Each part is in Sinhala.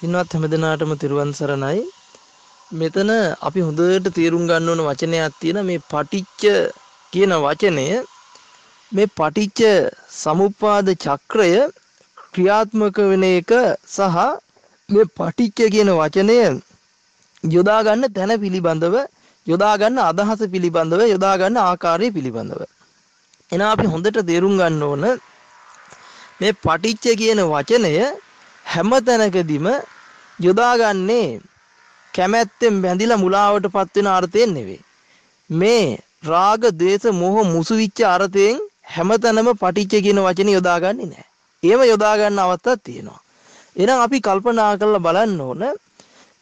පින්වත් හැමදෙනාටම තිරුවන් සරණයි. මෙතන අපි හොඳට තේරුම් ගන්න ඕන වචනයක් තියෙන මේ පටිච්ච කියන වචනය මේ පටිච්ච සමුප්පාද චක්‍රය ක්‍රියාත්මක වෙන එක සහ මේ පටිච්ච කියන වචනය යොදා ගන්න තැන පිළිබඳව යොදා ගන්න අදහස පිළිබඳව යොදා ගන්න ආකාරය පිළිබඳව එහෙනම් අපි හොඳට තේරුම් ගන්න ඕන මේ පටිච්ච කියන වචනය හැම තැනකදීම යොදාගන්නේ කැමැත්තෙන් බැඳිලා මුලාවටපත් වෙන අර්ථයෙන් නෙවෙයි. මේ රාග, ద్వේෂ, මෝහ මුසුවිච්ච අර්ථයෙන් හැමතැනම පටිච්ච කියන වචනේ යොදාගන්නේ නැහැ. ඒව යොදා ගන්න අවස්ථාවක් තියෙනවා. එහෙනම් අපි කල්පනා කරලා බලන්න ඕන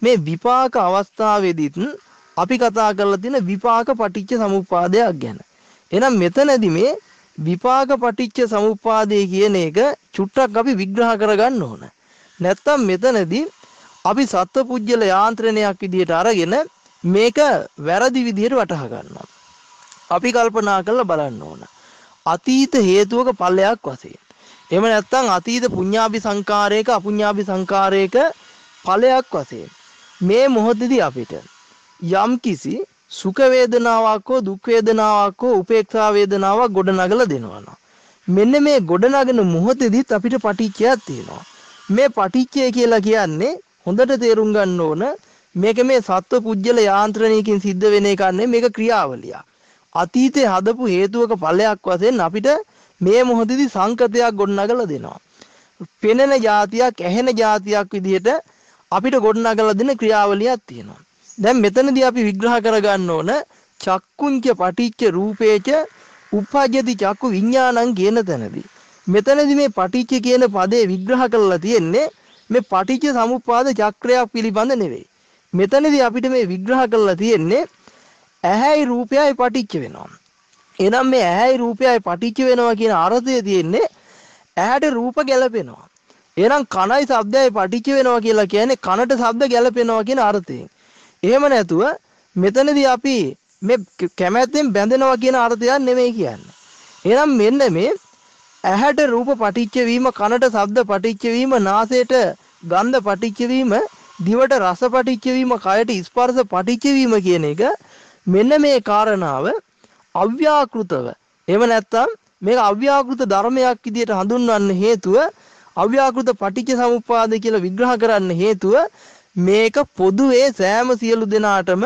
මේ විපාක අවස්ථාවේදීත් අපි කතා කරලා තියෙන විපාක පටිච්ච සමුප්පාදයක් ගැන. එහෙනම් මෙතනදී මේ විපාක පටිච්ච සමුප්පාදය කියන එක චුට්ටක් අපි විග්‍රහ කරගන්න ඕන. නැත්තම් මෙතනදී අපි සත්වපුජ්‍යල යාන්ත්‍රණයක් විදිහට අරගෙන මේක වැරදි විදිහට වටහා ගන්නවා. අපි කල්පනා කරලා බලන්න ඕන. අතීත හේතුවක ඵලයක් වශයෙන්. එහෙම නැත්නම් අතීත පුඤ්ඤාභි සංකාරයක අපුඤ්ඤාභි සංකාරයක ඵලයක් වශයෙන් මේ මොහොතේදී අපිට යම් කිසි සුඛ වේදනාවක් හෝ දුක් වේදනාවක් හෝ උපේක්ෂා වේදනාවක් ගොඩනගලා දෙනවා. මෙන්න මේ ගොඩනගෙන මොහොතේදීත් අපිට පටිච්චයක් තියෙනවා. මේ පටිච්චය කියලා කියන්නේ හොඳට තේරුම් ගන්න ඕන මේක මේ සත්ව පුජ්‍යල යාන්ත්‍රණයකින් සිද්ධ වෙන එකක් නෙමෙයි මේක ක්‍රියාවලියක්. අතීතේ හදපු හේතුවක ඵලයක් වශයෙන් අපිට මේ මොහොතේදී සංකතයක් ගොඩනගලා දෙනවා. පෙනෙන જાතියක් ඇහෙන જાතියක් විදිහට අපිට ගොඩනගලා දෙන ක්‍රියාවලියක් තියෙනවා. දැන් මෙතනදී අපි විග්‍රහ කරගන්න ඕන චක්කුංච පටිච්ච රූපේච උපජ්ජති චක්කු විඥානං කියන තැනදී මෙතනදී මේ පටිච්ච කියන පදේ විග්‍රහ කරලා තියෙන්නේ මේ පටිච්ච සමුප්පාද චක්‍රයක් පිළිබඳ නෙවෙයි. මෙතනදී අපිට මේ විග්‍රහ කරලා තියෙන්නේ ඇහැයි රූපයයි පටිච්ච වෙනවා. එනම් මේ ඇහැයි රූපයයි පටිච්ච වෙනවා කියන අර්ථය තියෙන්නේ ඇහැට රූප ගැලපෙනවා. එහෙනම් කනයි ශබ්දයයි පටිච්ච වෙනවා කියලා කියන්නේ කනට ශබ්ද ගැලපෙනවා කියන අර්ථයෙන්. එහෙම නැතුව මෙතනදී අපි මේ කැමැත්තෙන් බැඳෙනවා කියන අර්ථයක් නෙමෙයි කියන්නේ. එහෙනම් මෙන්න මේ ඇහැට රූප පටිච්ච වීම කනට ශබ්ද පටිච්ච වීම නාසයට ගන්ධ පටිච්ච වීම දිවට රස පටිච්ච වීම කයට ස්පර්ශ පටිච්ච වීම කියන එක මෙන්න මේ කාරණාව අව්‍යාකෘතව. එහෙම නැත්නම් මේක අව්‍යාකෘත ධර්මයක් විදිහට හඳුන්වන්න හේතුව අව්‍යාකෘත පටිච්ච සමුප්පාද කියලා විග්‍රහ කරන්න හේතුව මේක පොදුවේ සෑම සියලු දෙනාටම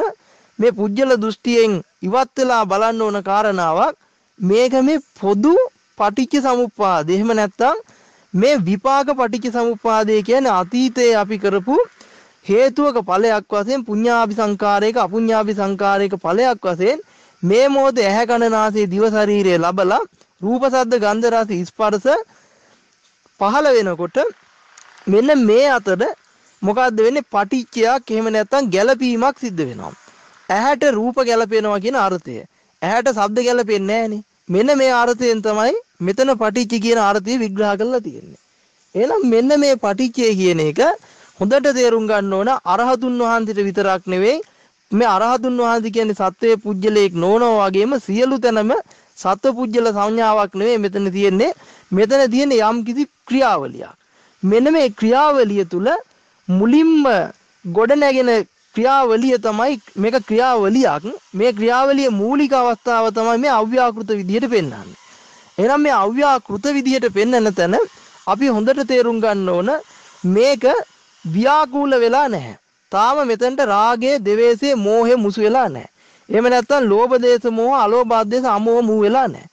මේ පුජ්‍යල දෘෂ්ටියෙන් ඉවත් වෙලා බලන්න ඕන කාරණාවක්. මේක මේ පොදු පටිච්ච සමුප්පාද. එහෙම නැත්නම් මේ විපාක පටිච්ච සමුප්පාදය කියන්නේ අතීතයේ අපි කරපු හේතුවක ඵලයක් වශයෙන් පුඤ්ඤාභි සංකාරයක අපුඤ්ඤාභි සංකාරයක ඵලයක් වශයෙන් මේ මොහොතේ ඇහැ කන නාසය දිව ශරීරය ලබලා රූප ශබ්ද ගන්ධ රස ස්පර්ශ පහළ වෙනකොට මෙන්න මේ අතර මොකද්ද වෙන්නේ? පටිච්චයක් එහෙම නැත්නම් ගැළපීමක් සිද්ධ වෙනවා. ඇහැට රූප ගැළපෙනවා කියන අර්ථය. ඇහැට ශබ්ද ගැළපෙන්නේ නැහනේ. මෙන්න මේ අර්ථයෙන් තමයි මෙතන පටිච්ච කියන අර්ථය විග්‍රහ කරලා තියෙන්නේ. එහෙනම් මෙන්න මේ පටිච්චය කියන එක හොඳට තේරුම් ගන්න ඕන අරහතුන් වහන්සේට විතරක් නෙවෙයි මේ අරහතුන් වහන්සේ කියන්නේ සත්වයේ පුජ්‍යලයක් නොවනවා වගේම සියලු තැනම සත්ව පුජ්‍යල සංඥාවක් නෙවෙයි මෙතන තියෙන්නේ මෙතන තියෙන යම් කිසි ක්‍රියාවලියක්. මෙන්න මේ ක්‍රියාවලිය තුල මුලින්ම ගොඩ නැගෙන ක්‍රියාවලිය තමයි මේක ක්‍රියාවලියක් මේ ක්‍රියාවලිය මූලික අවස්ථාව තමයි මේ අව්‍යාකෘත විදිහට පෙන්වන්නේ. එහෙනම් මේ අව්‍යාකෘත විදිහට පෙන්වන තැන අපි හොඳට තේරුම් ගන්න ඕන මේක ව්‍යාකූල වෙලා නැහැ. තාම මෙතනට රාගයේ, දෙවේසයේ, මෝහයේ මුසු වෙලා නැහැ. එහෙම නැත්නම් ලෝභ දේශ මොහ, අලෝභ දේශ අමෝහ මූ වෙලා නැහැ.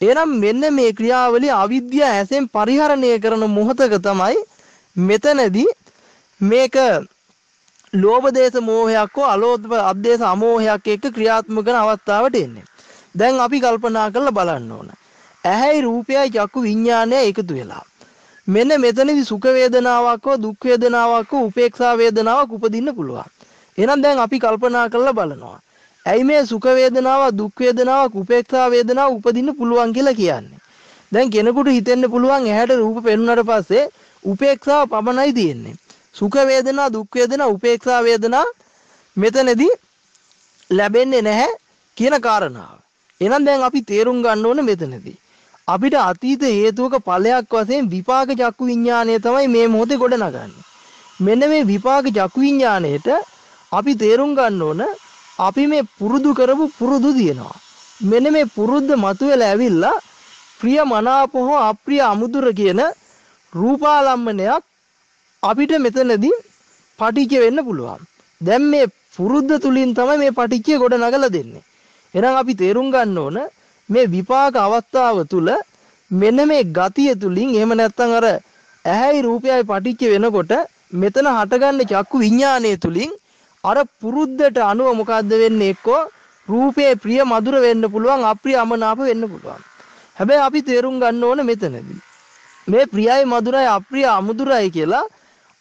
එහෙනම් මෙන්න මේ ක්‍රියාවලිය අවිද්‍යාව ඇසෙන් පරිහරණය කරන මොහතක තමයි මෙතනදී මේක ලෝභ දේශ මොහයක් හෝ අලෝභ අධේශ අමෝහයක් එක්ක ක්‍රියාත්මක කරන අවස්ථාවට එන්නේ. දැන් අපි කල්පනා කරලා බලන්න ඕන. ඇහැයි රූපයයි චක්කු විඥානය එකතු වෙලා. මෙන්න මෙතනදී සුඛ වේදනාවක් හෝ දුක් වේදනාවක් හෝ උපේක්ෂා වේදනාවක් උපදින්න පුළුවන්. එහෙනම් දැන් අපි කල්පනා කරලා බලනවා. ඇයි මේ සුඛ වේදනාවක් දුක් වේදනාවක් උපේක්ෂා වේදනාවක් උපදින්න පුළුවන් කියලා කියන්නේ. දැන් කෙනෙකුට හිතෙන්න පුළුවන් ඇහැට රූප පෙනුනට පස්සේ උපේක්ෂාව පමණයි තියෙන්නේ. සුඛ වේදනා දුක් වේදනා උපේක්ෂා වේදනා මෙතනදී ලැබෙන්නේ නැහැ කියන කාරණාව. එහෙනම් දැන් අපි තේරුම් ගන්න ඕනේ මෙතනදී. අපිට අතීත හේතුවක ඵලයක් වශයෙන් විපාක චක්කු විඥානය තමයි මේ මොහොතේ ගොඩනගන්නේ. මෙන්න මේ විපාක චක්කු විඥාණයට අපි තේරුම් ගන්න ඕන අපි මේ පුරුදු කරපු පුරුදු තියෙනවා. මෙන්න මේ පුරුද්ද මතුවෙලා ඇවිල්ලා ප්‍රිය මනාප හෝ අප්‍රිය අමුදුර කියන රූපාලම්මනයක් අපිට මෙතනදී පටිච්ච වෙන්න පුළුවන්. දැන් මේ පුරුද්ද තුලින් තමයි මේ පටිච්චය ගොඩ නගලා දෙන්නේ. එහෙනම් අපි තේරුම් ගන්න ඕන මේ විපාක අවස්ථාව තුල මෙන්න මේ ගතිය තුලින් එහෙම නැත්නම් අර ඇහැයි රූපයයි පටිච්ච වෙනකොට මෙතන හටගන්න චක්කු විඥානය තුලින් අර පුරුද්දට අනුව මොකද්ද වෙන්නේ එක්කෝ රූපේ ප්‍රිය මధుර වෙන්න පුළුවන් අප්‍රිය අමනාප වෙන්න පුළුවන්. හැබැයි අපි තේරුම් ගන්න ඕන මෙතනදී මේ ප්‍රියයි මధుරයි අප්‍රිය අමුදුරයි කියලා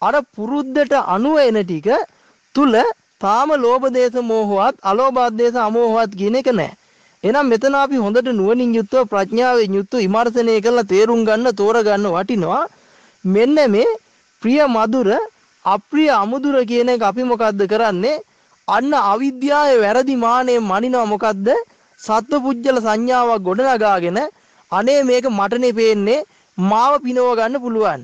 අර පුරුද්දට අනුව එන ටික තුල තාම ලෝභ දේශ මොහොවත් අලෝභ දේශ අමෝහවත් කියන එක නැහැ. එහෙනම් මෙතන අපි හොඳට නුවණින් යුක්තව ප්‍රඥාවෙන් යුක්තව විමර්ශනය කරලා තේරුම් ගන්න තෝරගන්න වටිනවා. මෙන්න මේ ප්‍රිය මధుර අප්‍රිය අමුදුර කියන එක අපි මොකද්ද කරන්නේ? අන්න අවිද්‍යාවේ වැරදි මානෙ මනිනවා මොකද්ද? සත්වපුජ්‍යල සංඥාවක් ගොඩනගාගෙන අනේ මේක මටනේ පේන්නේ මාව පිනව ගන්න පුළුවන්.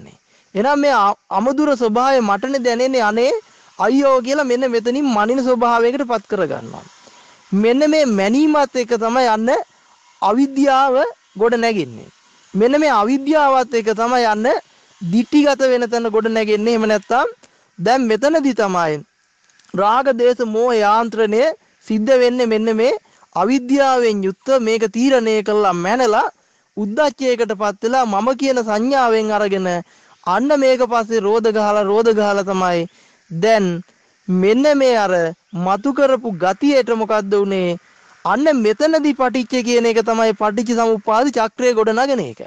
එහෙනම් මේ අමුදුර ස්වභාවය මටනේ දැනෙන්නේ අනේ අයියෝ කියලා මෙන්න මෙතනින් මනින ස්වභාවයකට පත් කරගන්නවා. මෙන්න මේ මැනීමත් එක තමයි යන්න අවිද්‍යාව ගොඩ නැගෙන්නේ. මෙන්න මේ අවිද්‍යාවත් එක තමයි යන්න දිටිගත වෙන තැන ගොඩ නැගෙන්නේ. එහෙම නැත්නම් දැන් මෙතනදී තමයි රාග දේශ මොහ යාන්ත්‍රණය සිද්ධ වෙන්නේ මෙන්න මේ අවිද්‍යාවෙන් යුක්ත මේක තීරණය කළා මැනලා උද්දච්චයකටපත් වෙලා මම කියන සංඥාවෙන් අරගෙන අන්න මේක පස්සේ රෝද ගහලා රෝද ගහලා තමයි දැන් මෙන්න මේ අර මතු කරපු ගතියට මොකද්ද උනේ අන්න මෙතනදී පටිච්ච කියන එක තමයි පටිච්ච සමුප්පාද චක්‍රය ගොඩ නගන එක.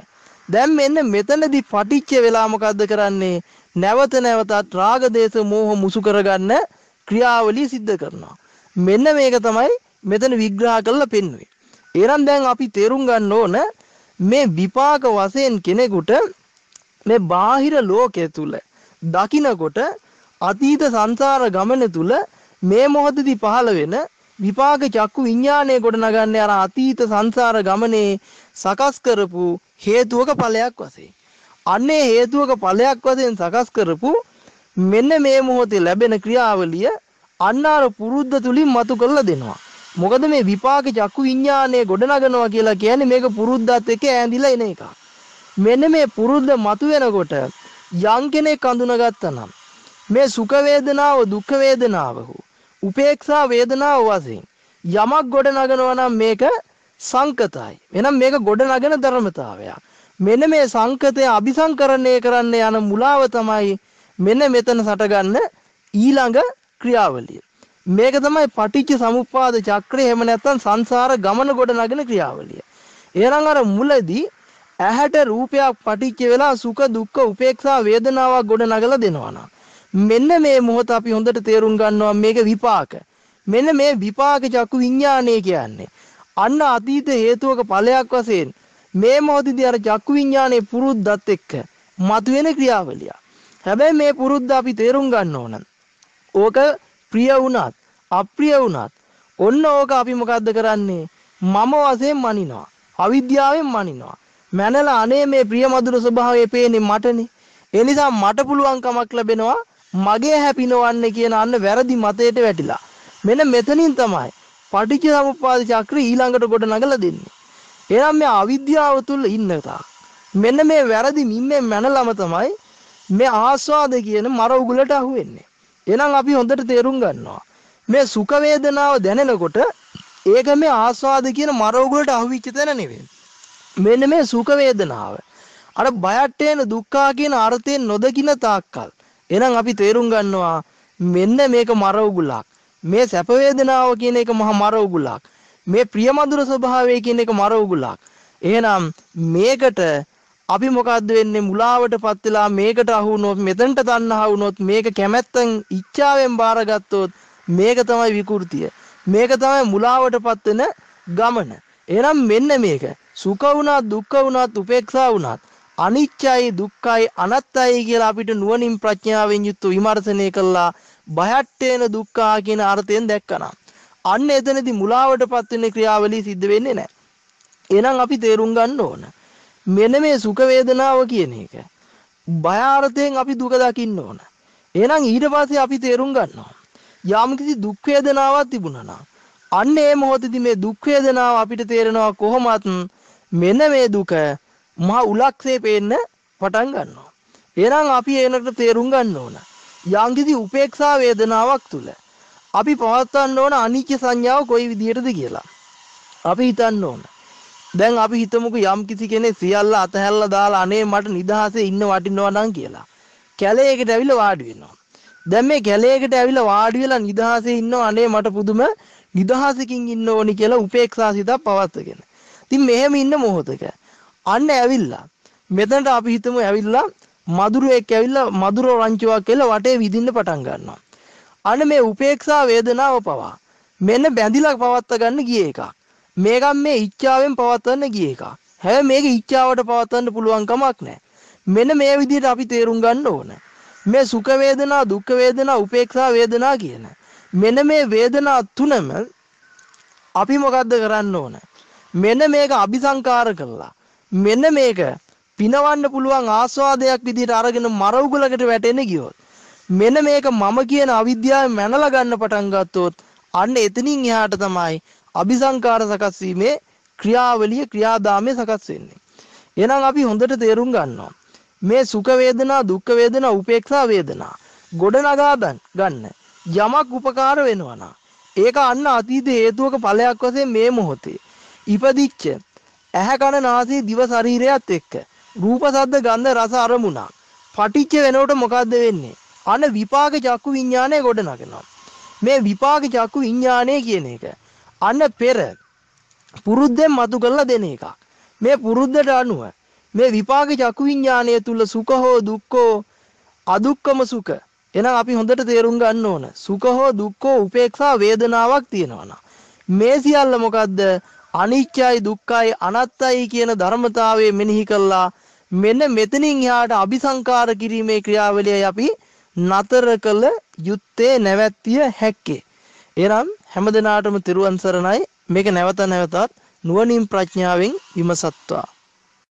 දැන් මෙන්න මෙතනදී පටිච්ච වෙලා මොකද්ද කරන්නේ? නැවත නැවතත් රාග දේශ මෝහ මුසු කරගන්න ක්‍රියාවලිය සිද්ධ කරනවා. මෙන්න මේක තමයි මෙතන විග්‍රහ කරලා පෙන්වන්නේ. එරන් දැන් අපි තේරුම් ගන්න ඕන මේ විපාක වශයෙන් කෙනෙකුට මේ බාහිර ලෝකයේ තුල දකින්නකොට අතීත සංසාර ගමන තුල මේ මොහොතදී පහළ වෙන විපාක චක්කු විඥානය ගොඩනගන්නේ අර අතීත සංසාර ගමනේ සකස් කරපු හේතුවක ඵලයක් වශයෙන්. අන්නේ හේතුවක ඵලයක් වශයෙන් සකස් කරපු මෙන්න මේ මොහොතේ ලැබෙන ක්‍රියාවලිය අන්නාර පුරුද්ද තුලින් මතු කරලා දෙනවා. මොකද මේ විපාක චක්කු විඥානය ගොඩනගනවා කියලා කියන්නේ මේක පුරුද්දත් එක්ක ඈඳිලා එන එකක්. මෙන්න මේ පුරුද්ද මතු වෙනකොට යම් කෙනෙක් අඳුනගත්තා නම් මේ සුඛ වේදනාව දුක්ඛ වේදනාව උපේක්ෂා වේදනාව වශයෙන් යමක් ගොඩ නගනවා නම් මේක සංකතයි. එහෙනම් මේක ගොඩ නගන ධර්මතාවයක්. මෙන්න මේ සංකතය අபிසංකරණය කරන්න යන මුලාව තමයි මෙන්න මෙතන සටගන්න ඊළඟ ක්‍රියාවලිය. මේක තමයි පටිච්ච සමුප්පාද චක්‍රය එහෙම නැත්නම් සංසාර ගමන ගොඩ නගන ක්‍රියාවලිය. එහෙනම් අර මුලදී ඇහැට රූපයක් පටිච්ච වෙලා සුඛ දුක්ඛ උපේක්ෂා වේදනාවක් ගොඩ නගලා දෙනවා නම් මෙන්න මේ මොහොත අපි හොඳට තේරුම් ගන්නවා මේක විපාක. මෙන්න මේ විපාක චක්කු විඥානය කියන්නේ. අන්න අතීත හේතුවක ඵලයක් වශයෙන් මේ මොහොතදී අර චක්කු විඥානයේ පුරුද්දත් එක්ක මතුවෙන ක්‍රියාවලිය. හැබැයි මේ පුරුද්ද අපි තේරුම් ගන්න ඕන. ඕක ප්‍රිය වුණත් අප්‍රිය වුණත් ඔන්න ඕක අපි මොකද්ද කරන්නේ? මම වශයෙන් මනිනවා. අවිද්‍යාවෙන් මනිනවා. මැනලා අනේ මේ ප්‍රිය මధుර ස්වභාවය පේන්නේ මටනේ. ඒ නිසා මට පුළුවන් කමක් ලැබෙනවා මගේ හැපිනවන්නේ කියන අන්න වැරදි මතයට වැටිලා. මෙන්න මෙතනින් තමයි පටිච්ච සමුප්පාද චක්‍රය ඊළඟට කොට නගලා දෙන්නේ. එහෙනම් මේ අවිද්‍යාව තුල ඉන්න තාක් මෙන්න මේ වැරදි මිම්මෙන් මැනලම තමයි මේ ආස්වාද කියන මර උගලට අහු වෙන්නේ. එහෙනම් අපි හොඳට තේරුම් ගන්නවා. මේ සුඛ වේදනාව දැනෙනකොට ඒක මේ ආස්වාද කියන මර උගලට අහුවිච්ච තැන නෙවෙයි. මෙන්න මේ සුඛ වේදනාව. අර බයට එන දුක්ඛා කියන අර්ථයෙන් නොදකින තාක්කල් එහෙනම් අපි තේරුම් ගන්නවා මෙන්න මේක මර උගුලක්. මේ සැප වේදනාව කියන එක මහා මර උගුලක්. මේ ප්‍රියමధుර ස්වභාවය කියන එක මර උගුලක්. එහෙනම් මේකට අපි මොකද්ද වෙන්නේ මුලාවටපත් වෙලා මේකට අහු වුණොත් මෙතනට තණ්හා වුණොත් මේක කැමැත්තෙන් ඉච්ඡාවෙන් බාරගත්තොත් මේක තමයි විකෘතිය. මේක තමයි මුලාවටපත් වෙන ගමන. එහෙනම් මෙන්න මේක සුඛ වුණත් දුක්ඛ වුණත් උපේක්ෂා වුණත් අනිච්චයි දුක්ඛයි අනත්තයි කියලා අපිට නුවණින් ප්‍රඥාවෙන් යුක්ත විමර්ශනය කළා බයට්ටේන දුක්ඛා කියන අර්ථයෙන් දැක්කනම් අන්න එතනදී මුලාවටපත් වෙන ක්‍රියාවලිය සිද්ධ වෙන්නේ නැහැ. එහෙනම් අපි තේරුම් ගන්න ඕන. මෙන්න මේ සුඛ වේදනාව කියන එක බය අර්ථයෙන් අපි දුක දකින්න ඕන. එහෙනම් ඊට පස්සේ අපි තේරුම් ගන්නවා යම්කිසි දුක් වේදනාවක් තිබුණා නම් අන්න ඒ මොහොතේදී මේ දුක් වේදනාව අපිට තේරෙනවා කොහොමත් මෙන්න මේ දුක මහා උලක්සේ පේන්න පටන් ගන්නවා. එහෙනම් අපි ඒනකට තේරුම් ගන්න ඕන. යම්කිසි උපේක්ෂා වේදනාවක් තුල අපි පවත්වන්න ඕන අනිත්‍ය සංඥාව කොයි විදිහටද කියලා. අපි හිතන්න ඕන. දැන් අපි හිතමුකෝ යම් කිසි කෙනෙක් සියල්ල අතහැරලා දාලා අනේ මට නිදහසේ ඉන්න වටිනවා නම් කියලා. කැලේකට ඇවිල්ලා වාඩි වෙනවා. දැන් මේ කැලේකට ඇවිල්ලා වාඩි වෙලා නිදහසේ ඉන්නවා අනේ මට පුදුම නිදහසකින් ඉන්න ඕනි කියලා උපේක්ෂා සිතක් පවත්වගෙන. ඉතින් මෙහෙම ඉන්න මොහොතක අන්න ඇවිල්ලා මෙතනට අපි හිතමු ඇවිල්ලා මදුරුවෙක් ඇවිල්ලා මදුර රංචුවක් කියලා වටේ විදින්න පටන් ගන්නවා. අන්න මේ උපේක්ෂා වේදනාව පවා මෙන්න බැඳිලා පවත්වා ගන්න ගිය එකක්. මේකම් මේ ඉච්ඡාවෙන් පවත්වන්න ගිය එකක්. හැබැයි මේක ඉච්ඡාවට පවත්වන්න පුළුවන් කමක් නැහැ. මෙන්න මේ විදිහට අපි තේරුම් ගන්න ඕනේ. මේ සුඛ වේදනා දුක්ඛ වේදනා උපේක්ෂා වේදනා කියන මෙන්න මේ වේදනා තුනම අපි මොකද්ද කරන්න ඕන මෙන්න මේක අபிසංකාර කළා මෙන්න මේක පිනවන්න පුළුවන් ආස්වාදයක් විදිහට අරගෙන මරවුගලකට වැටෙන්න ගියොත් මෙන්න මේක මම කියන අවිද්‍යාවෙන් මැනලා ගන්න පටන් ගත්තොත් අන්න එතනින් එහාට තමයි අபிසංකාර සකස් වීමේ ක්‍රියාවලිය ක්‍රියාදාමය සකස් වෙන්නේ. එහෙනම් අපි හොඳට තේරුම් ගන්නවා. මේ සුඛ වේදනා දුක්ඛ වේදනා උපේක්ෂා වේදනා ගොඩනගා ගන්න යමක් උපකාර වෙනවා නම් ඒක අන්න අතීත හේතුවක ඵලයක් වශයෙන් මේ මොහොතේ ඉපදිච්ච. ඇහැ කන නාසය දිව ශරීරයත් එක්ක. රූප ශබ්ද ගන්ධ රස අරමුණක් පටිච්ච වෙනකොට මොකද්ද වෙන්නේ? අන විපාක චක්කු විඥානය ගොඩනගනවා. මේ විපාක චක්කු විඥානය කියන එක අන්න පෙර පුරුද්දෙන් මතු කරලා දෙන එකක්. මේ පුරුද්දට අනුව මේ විපාක චක්කු විඥානය තුල සුඛ හෝ දුක්ඛ අදුක්කම සුඛ එහෙනම් අපි හොඳට තේරුම් ගන්න ඕන. සුඛ හෝ දුක්ඛ උපේක්ෂා වේදනාවක් තියෙනවා මේ සියල්ල මොකද්ද? අනිත්‍යයි දුක්ඛයි අනාත්තයි කියන ධර්මතාවය මෙනෙහි කළා. මෙන්න මෙතනින් එහාට අபிසංකාර කිරීමේ ක්‍රියාවලියයි අපි නතර කළ යුත්තේ නැවැත්තිය හැක්කේ. එනම් හැමදිනාටම තිරුවන් සරණයි. මේක නැවත නැවතත් නුවණින් ප්‍රඥාවෙන් විමසත්වා.